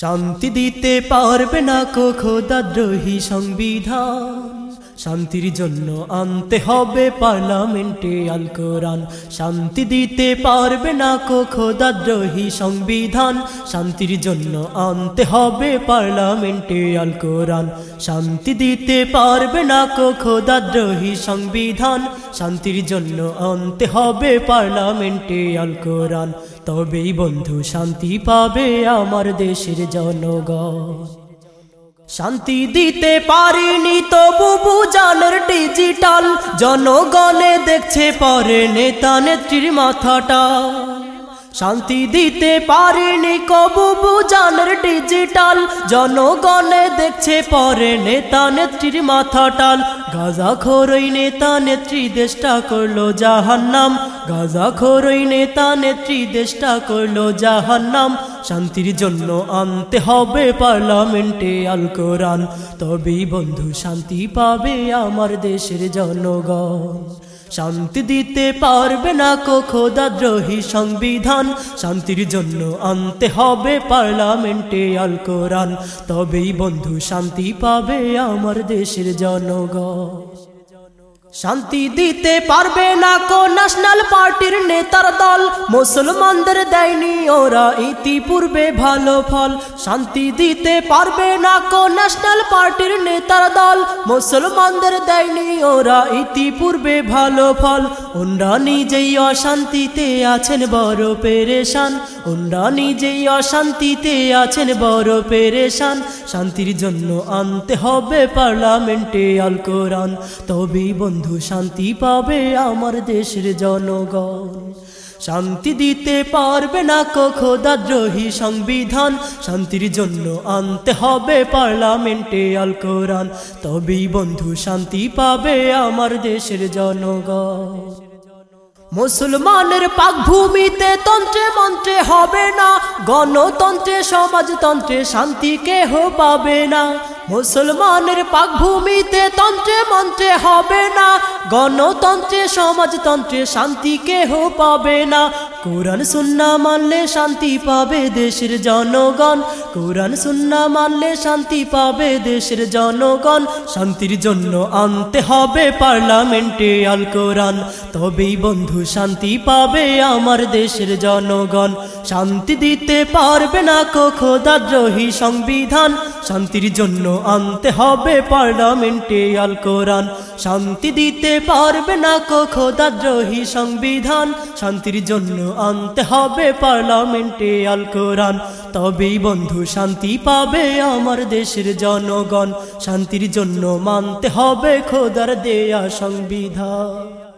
শান্তি দিতে পারবে না কো খোদাদ্রোহী সংবিধান। শান্তির জন্য আনতে হবে পার্লামেন্টে আল কোরআন। শান্তি দিতে পারবে না কো খোদাদ্রোহী সংবিধান। শান্তির জন্য আনতে হবে পার্লামেন্টে আল কোরআন। শান্তি দিতে পারবে না কো খোদাদ্রোহী সংবিধান। শান্তির জন্য আনতে হবে পার্লামেন্টে আল কোরআন। তবেই বন্ধু শান্তি পাবে আমার দেশের জনগণ। শান্তি দিতে পারিনি তবু বুঝানোর ডিজিটাল জনগণে দেখছে পরে নেতা নেত্রীর মাথাটা। শান্তি দিতে পারিনি কবু বুঝানোর ডিজিটাল জনগণে দেখছে পরে নেতা নেত্রীর মাথাটাল গাজা খোরই নেতা নেত্রী দেশটা করল জাহান্নাম। গাজা খোরই নেতা নেত্রী দেশটা করল জাহান্নাম। শান্তির জন্য আনতে হবে পার্লামেন্টে আল কোরআন। তবেই বন্ধু শান্তি পাবে আমার দেশের জনগণ। শান্তি দিতে পারবে না কো খোদাদ্রোহী সংবিধান। শান্তির জন্য আনতে হবে পার্লামেন্টে আল কোরআন। তবেই বন্ধু শান্তি পাবে আমার দেশের জনগণ। শান্তি দিতে পারবে না কো ন্যাশনাল পার্টির নেতার দল। মুসলমানদের দেয়নি ওরা ইতিপূর্বে ভালো ফল। শান্তি দিতে পারবে না কো ন্যাশনাল পার্টির নেতার দল। মুসলমানদের দেয়নি ওরা ইতিপূর্বে ভালো ফল। ওনরা নিজেই অশান্তিতে আছেন, বড় পেরেশান। ওনরা নিজেই অশান্তিতে আছেন, বড় পেরেশান। শান্তির জন্য আনতে হবে পার্লামেন্টে আল কোরআন। তবেই বন্ধু শান্তি পাবে আমার দেশের জনগণ। শান্তি দিতে পারবে না খোদাদ্রোহী সংবিধান। শান্তির জন্য আনতে হবে পার্লামেন্টে আল কোরআন। তবেই বন্ধু শান্তি পাবে আমার দেশের জনগণ। মুসলমানের পাক ভূমিতে তন্ত্রে মন্ত্রে হবে না, গণতন্ত্রে, সমাজতন্ত্রে শান্তি কেহ পাবে না। মুসলমানের পাক ভূমিতে তন্ত্রে মন্ত্রে হবে না, গণতন্ত্রে, সমাজতন্ত্রে শান্তি কেহ পাবে না। কোরআন সুন্না মানলে শান্তি পাবে দেশের জনগণ। কোরআন সুন্না মানলে শান্তি পাবে দেশের জনগণ। শান্তির জন্য আনতে হবে পার্লামেন্টে আল কোরআন। তবেই বন্ধু শান্তি পাবে আমার দেশের জনগণ। শান্তি দিতে পারবে না খোদাদ্রোহী সংবিধান। শান্তির জন্য আনতে হবে পার্লামেন্টে আল কোরআন। শান্তি দিতে পারবে না খোদাদ্রোহী সংবিধান। শান্তির জন্য আনতে হবে পার্লামেন্টে আল কোরআন। তবেই বন্ধু শান্তি পাবে আমার দেশের জনগণ। শান্তির জন্য মানতে হবে খোদার দেয়া সংবিধান।